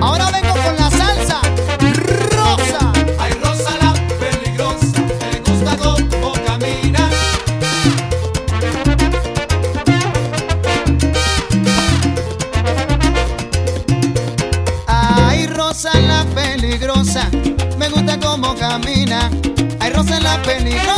Ahora vengo con la salsa rosa. Ay, Rosa la peligrosa, me gusta cómo camina. Ay, Rosa la peligrosa, me gusta cómo camina. Ay, Rosa la peligrosa,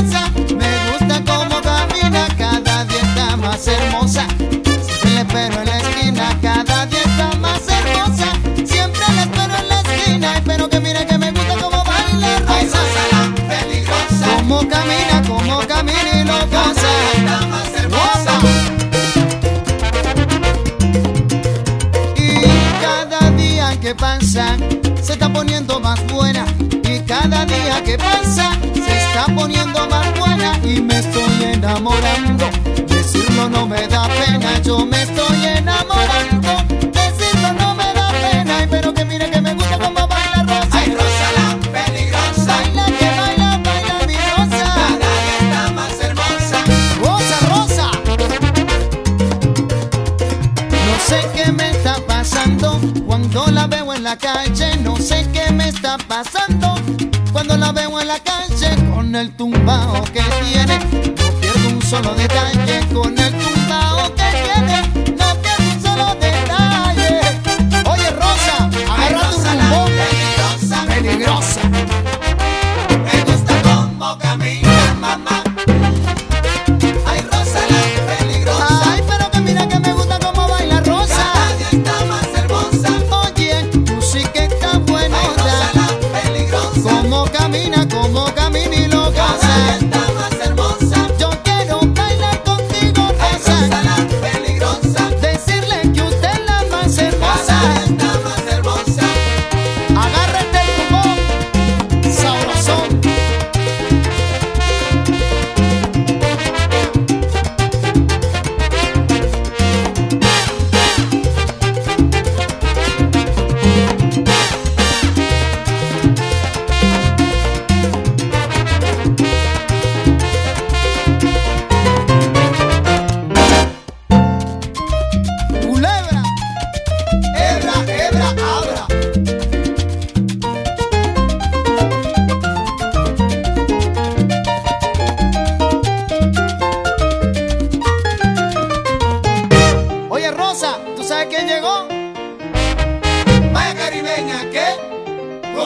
poniendo más buena. Y cada día que pasa se está poniendo más buena. Y me estoy enamorando. Decirlo no me da pena. Yo me estoy enamorando. Decirlo no me da pena. Pero que mire que me gusta cómo baila Rosa. Ay, Rosa la peligrosa, Baila que baila, baila mi Rosa. cada día está más hermosa. Rosa, Rosa. No sé qué me está pasando cuando la veo en la calle. No sé qué está pasando cuando la veo en la calle con el tumbao que tiene. No pierdo un solo detalle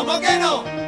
¿Cómo que no?